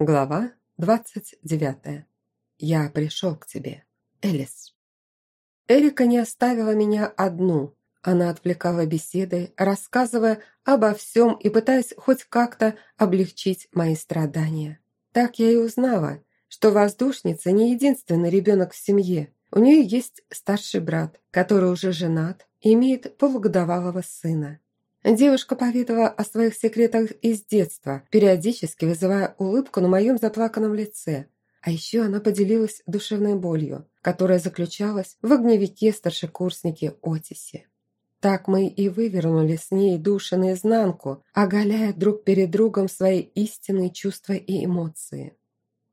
Глава двадцать девятая. Я пришел к тебе. Элис. Эрика не оставила меня одну. Она отвлекала беседой, рассказывая обо всем и пытаясь хоть как-то облегчить мои страдания. Так я и узнала, что воздушница не единственный ребенок в семье. У нее есть старший брат, который уже женат и имеет полугодовалого сына. Девушка поведала о своих секретах из детства, периодически вызывая улыбку на моем заплаканном лице. А еще она поделилась душевной болью, которая заключалась в огневике старшекурсники Отисе. Так мы и вывернули с ней души наизнанку, оголяя друг перед другом свои истинные чувства и эмоции.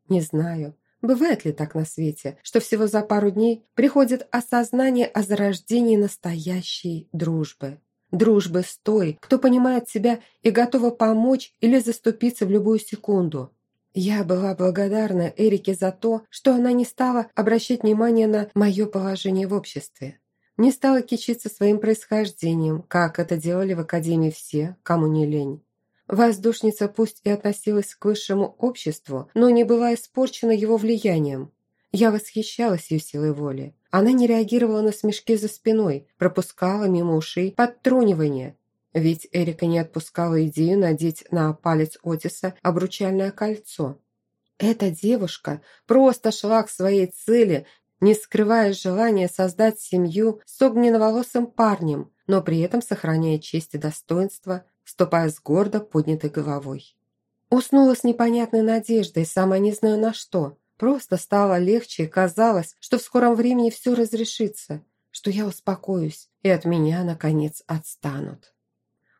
Не знаю, бывает ли так на свете, что всего за пару дней приходит осознание о зарождении настоящей дружбы дружбы с той, кто понимает себя и готова помочь или заступиться в любую секунду. Я была благодарна Эрике за то, что она не стала обращать внимание на мое положение в обществе. Не стала кичиться своим происхождением, как это делали в Академии все, кому не лень. Воздушница пусть и относилась к высшему обществу, но не была испорчена его влиянием. Я восхищалась ее силой воли. Она не реагировала на смешки за спиной, пропускала мимо ушей подтрунивание. Ведь Эрика не отпускала идею надеть на палец Отиса обручальное кольцо. Эта девушка просто шла к своей цели, не скрывая желания создать семью с огненноволосым парнем, но при этом сохраняя честь и достоинство, ступая с гордо поднятой головой. Уснула с непонятной надеждой, сама не знаю на что. Просто стало легче и казалось, что в скором времени все разрешится, что я успокоюсь и от меня, наконец, отстанут.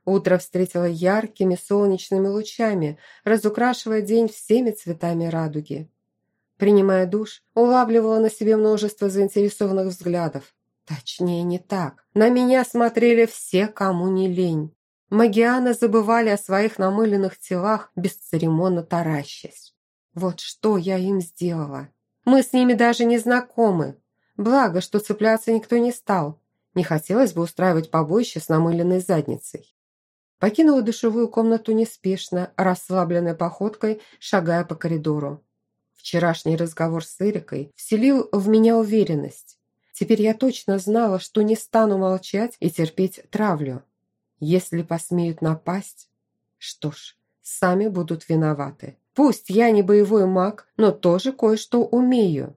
Утро встретило яркими солнечными лучами, разукрашивая день всеми цветами радуги. Принимая душ, улавливала на себе множество заинтересованных взглядов. Точнее, не так. На меня смотрели все, кому не лень. Магианы забывали о своих намыленных телах, бесцеремонно таращась. Вот что я им сделала. Мы с ними даже не знакомы. Благо, что цепляться никто не стал. Не хотелось бы устраивать побоище с намыленной задницей. Покинула душевую комнату неспешно, расслабленной походкой, шагая по коридору. Вчерашний разговор с Эрикой вселил в меня уверенность. Теперь я точно знала, что не стану молчать и терпеть травлю. Если посмеют напасть, что ж, сами будут виноваты. Пусть я не боевой маг, но тоже кое-что умею.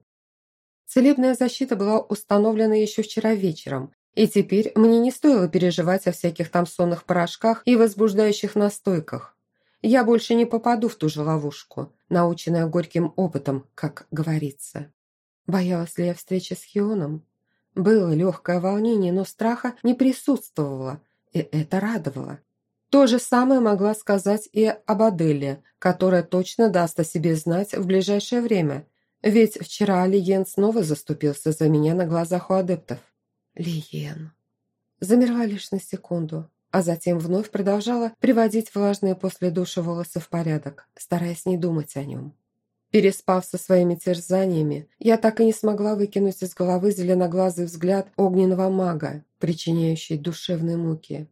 Целебная защита была установлена еще вчера вечером, и теперь мне не стоило переживать о всяких там сонных порошках и возбуждающих настойках. Я больше не попаду в ту же ловушку, наученная горьким опытом, как говорится. Боялась ли я встречи с Хионом? Было легкое волнение, но страха не присутствовало, и это радовало. То же самое могла сказать и об Аделе, которая точно даст о себе знать в ближайшее время. Ведь вчера Лиен снова заступился за меня на глазах у адептов. Лиен. Замерла лишь на секунду, а затем вновь продолжала приводить влажные после душа волосы в порядок, стараясь не думать о нем. Переспав со своими терзаниями, я так и не смогла выкинуть из головы зеленоглазый взгляд огненного мага, причиняющий душевные муки.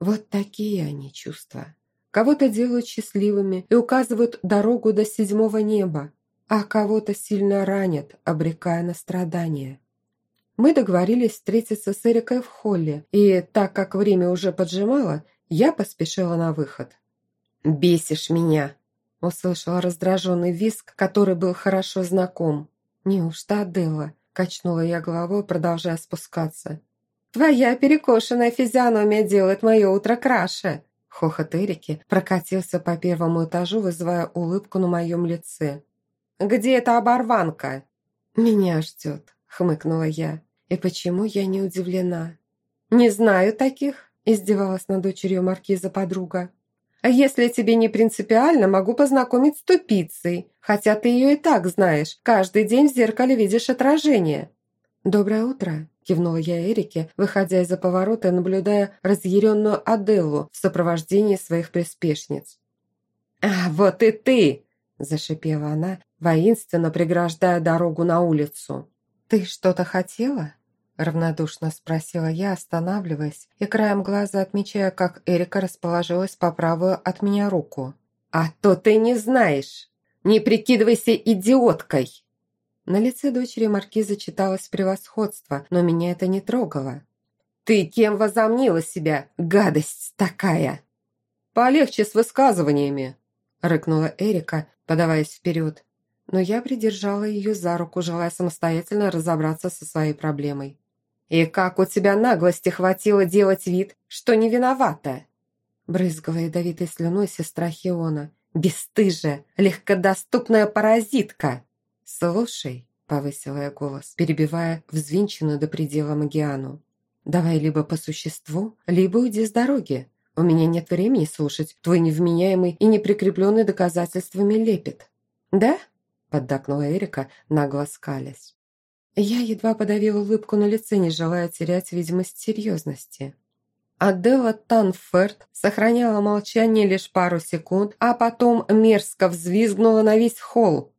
Вот такие они чувства. Кого-то делают счастливыми и указывают дорогу до седьмого неба, а кого-то сильно ранят, обрекая на страдания. Мы договорились встретиться с Эрикой в холле, и так как время уже поджимало, я поспешила на выход. «Бесишь меня!» – услышала раздраженный виск, который был хорошо знаком. «Неужто Аделла?» – качнула я головой, продолжая спускаться. Твоя перекошенная физиономия делает мое утро краше!» Хохот Эрики прокатился по первому этажу, вызывая улыбку на моем лице. «Где эта оборванка?» «Меня ждет», — хмыкнула я. «И почему я не удивлена?» «Не знаю таких», — издевалась над дочерью маркиза подруга. «А если тебе не принципиально, могу познакомить с тупицей, хотя ты ее и так знаешь, каждый день в зеркале видишь отражение». «Доброе утро», кивнула я Эрике, выходя из-за поворота и наблюдая разъяренную Аделлу в сопровождении своих приспешниц. «А, вот и ты!» – зашипела она, воинственно преграждая дорогу на улицу. «Ты что-то хотела?» – равнодушно спросила я, останавливаясь и краем глаза отмечая, как Эрика расположилась по правую от меня руку. «А то ты не знаешь!» Не прикидывайся идиоткой!» На лице дочери маркиза читалось превосходство, но меня это не трогало. «Ты кем возомнила себя, гадость такая?» «Полегче с высказываниями», – рыкнула Эрика, подаваясь вперед. Но я придержала ее за руку, желая самостоятельно разобраться со своей проблемой. «И как у тебя наглости хватило делать вид, что не виновата?» Брызгала ядовитой слюной сестра Хиона. «Бесстыжая, легкодоступная паразитка!» «Слушай», – повысила я голос, перебивая взвинченную до предела Магиану. «Давай либо по существу, либо уйди с дороги. У меня нет времени слушать твой невменяемый и неприкрепленный доказательствами лепет». «Да?» – поддакнула Эрика, нагло скалясь. Я едва подавила улыбку на лице, не желая терять видимость серьезности. Адела Танферт сохраняла молчание лишь пару секунд, а потом мерзко взвизгнула на весь холл.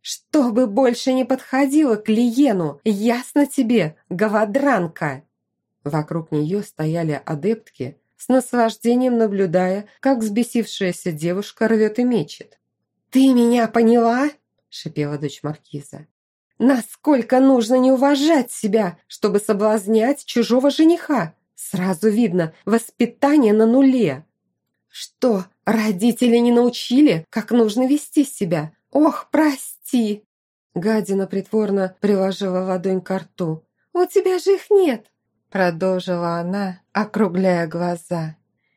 «Чтобы больше не подходило к Лиену, ясно тебе, говодранка!» Вокруг нее стояли адептки, с наслаждением наблюдая, как взбесившаяся девушка рвет и мечет. «Ты меня поняла?» – шипела дочь Маркиза. «Насколько нужно не уважать себя, чтобы соблазнять чужого жениха? Сразу видно, воспитание на нуле. Что, родители не научили, как нужно вести себя? Ох, прости!» Гадина притворно приложила ладонь к рту. «У тебя же их нет!» Продолжила она, округляя глаза.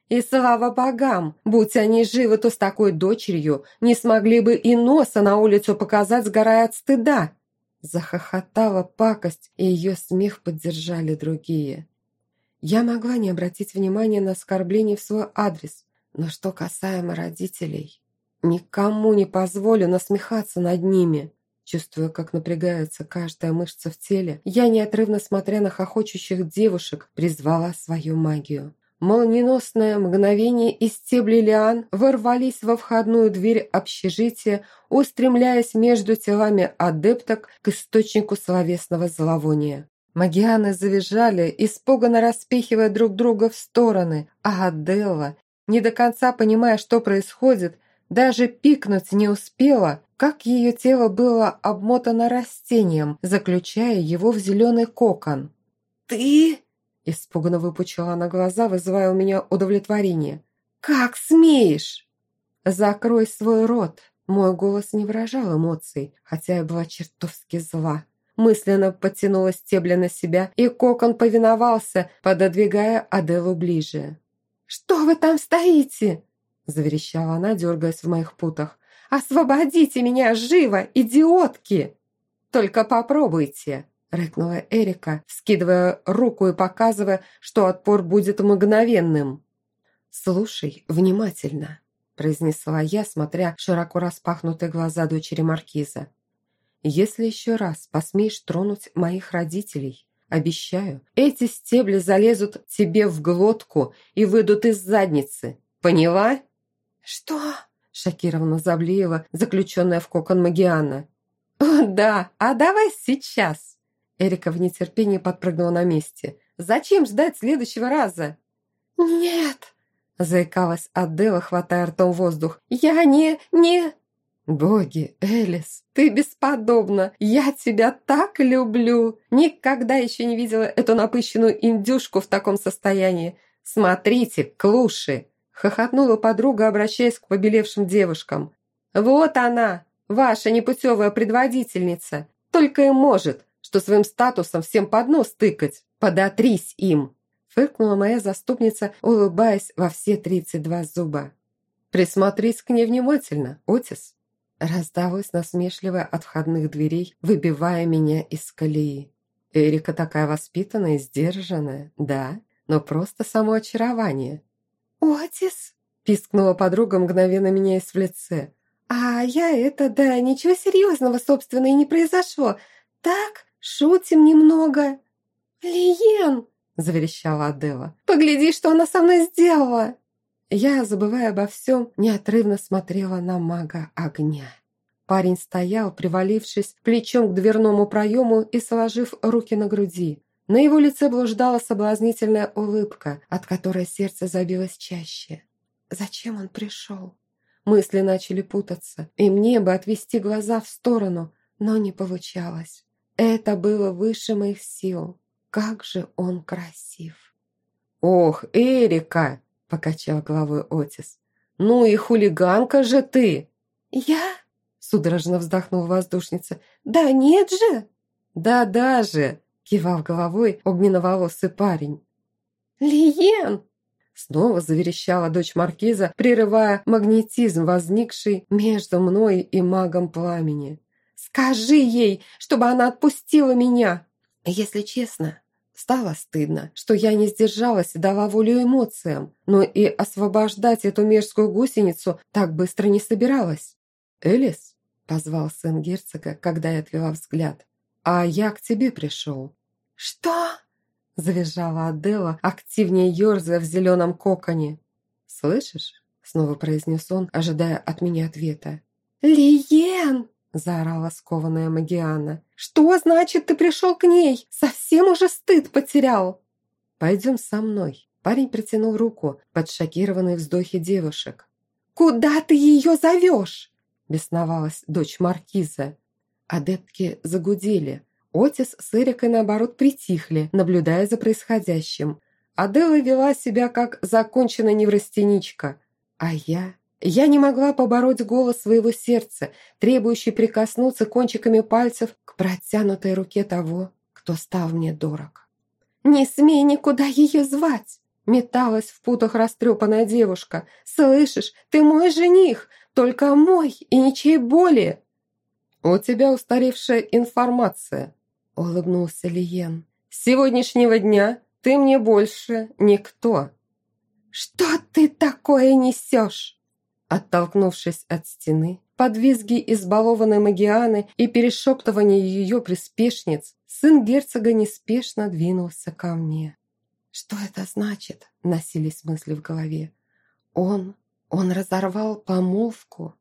«И слава богам, будь они живы, то с такой дочерью не смогли бы и носа на улицу показать, сгорая от стыда!» Захохотала пакость, и ее смех поддержали другие. Я могла не обратить внимания на оскорбление в свой адрес, но что касаемо родителей, никому не позволю насмехаться над ними. Чувствуя, как напрягается каждая мышца в теле, я, неотрывно смотря на хохочущих девушек, призвала свою магию. Молниеносное мгновение из стебли лиан ворвались во входную дверь общежития, устремляясь между телами адепток к источнику словесного зловония. Магианы завизжали, испуганно распихивая друг друга в стороны, а Аделла, не до конца понимая, что происходит, даже пикнуть не успела, как ее тело было обмотано растением, заключая его в зеленый кокон. «Ты?» – испуганно выпучила она глаза, вызывая у меня удовлетворение. «Как смеешь?» «Закрой свой рот!» Мой голос не выражал эмоций, хотя я была чертовски зла мысленно подтянула стебля на себя, и кокон повиновался, пододвигая Аделу ближе. «Что вы там стоите?» – заверещала она, дергаясь в моих путах. «Освободите меня живо, идиотки!» «Только попробуйте!» – рыкнула Эрика, скидывая руку и показывая, что отпор будет мгновенным. «Слушай внимательно», – произнесла я, смотря широко распахнутые глаза дочери Маркиза. Если еще раз посмеешь тронуть моих родителей, обещаю, эти стебли залезут тебе в глотку и выйдут из задницы. Поняла?» «Что?» – шокированно заблеяла заключенная в кокон Магиана. «О, да, а давай сейчас!» Эрика в нетерпении подпрыгнула на месте. «Зачем ждать следующего раза?» «Нет!» – заикалась Адела, хватая ртом воздух. «Я не... не...» «Боги, Элис, ты бесподобна! Я тебя так люблю! Никогда еще не видела эту напыщенную индюшку в таком состоянии! Смотрите, клуши!» Хохотнула подруга, обращаясь к побелевшим девушкам. «Вот она, ваша непутевая предводительница! Только и может, что своим статусом всем под нос тыкать! Подотрись им!» Фыркнула моя заступница, улыбаясь во все тридцать два зуба. «Присмотрись к ней внимательно, Отис!» Раздалось насмешливо от входных дверей, выбивая меня из колеи. Эрика такая воспитанная и сдержанная, да, но просто само очарование. «Отис!» – пискнула подруга, мгновенно меняясь в лице. «А я это, да, ничего серьезного, собственно, и не произошло. Так, шутим немного». «Лиен!» – заверещала Адела. «Погляди, что она со мной сделала!» Я, забывая обо всем, неотрывно смотрела на мага огня. Парень стоял, привалившись плечом к дверному проему и сложив руки на груди. На его лице блуждала соблазнительная улыбка, от которой сердце забилось чаще. Зачем он пришел? мысли начали путаться, и мне бы отвести глаза в сторону, но не получалось. Это было выше моих сил. Как же он красив! «Ох, Эрика!» – покачал головой Отис. «Ну и хулиганка же ты!» «Я?» – судорожно вздохнула воздушница. «Да нет же!» «Да даже!» – кивал головой огненноволосый парень. «Лиен!» Снова заверещала дочь маркиза, прерывая магнетизм, возникший между мной и магом пламени. «Скажи ей, чтобы она отпустила меня!» Если честно, стало стыдно, что я не сдержалась и дала волю эмоциям, но и освобождать эту мерзкую гусеницу так быстро не собиралась. «Элис?» – позвал сын герцога, когда я отвела взгляд. «А я к тебе пришел». «Что?» – завизжала Адела, активнее ерзая в зеленом коконе. «Слышишь?» – снова произнес он, ожидая от меня ответа. «Лиен!» – заорала скованная Магиана. «Что значит, ты пришел к ней? Совсем уже стыд потерял!» «Пойдем со мной». Парень протянул руку под шокированные вздохи девушек. «Куда ты ее зовешь?» – бесновалась дочь Маркиза. Адептки загудели. Отис с Эрикой, наоборот, притихли, наблюдая за происходящим. Адела вела себя как законченная неврастеничка. А я я не могла побороть голос своего сердца, требующий прикоснуться кончиками пальцев к протянутой руке того, кто стал мне дорог. «Не смей никуда ее звать!» Металась в путах растрепанная девушка. «Слышишь, ты мой жених, только мой и ничей более!» «У тебя устаревшая информация», — улыбнулся Лиен. «С сегодняшнего дня ты мне больше никто». «Что ты такое несешь?» Оттолкнувшись от стены, под визги избалованной Магианы и перешептывание ее приспешниц, сын герцога неспешно двинулся ко мне. «Что это значит?» – носились мысли в голове. «Он, он разорвал помолвку?»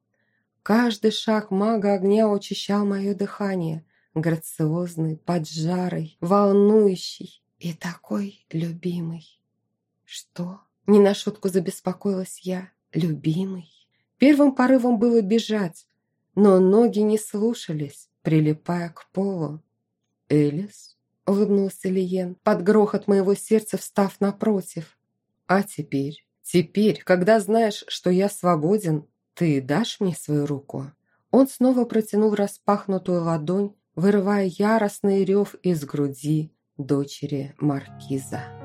Каждый шаг мага огня учащал мое дыхание, грациозный, поджарый, волнующий и такой любимый. «Что?» – не на шутку забеспокоилась я. «Любимый?» Первым порывом было бежать, но ноги не слушались, прилипая к полу. «Элис?» – улыбнулся Лиен, под грохот моего сердца встав напротив. «А теперь, теперь, когда знаешь, что я свободен, ты дашь мне свою руку?» Он снова протянул распахнутую ладонь, вырывая яростный рев из груди дочери Маркиза.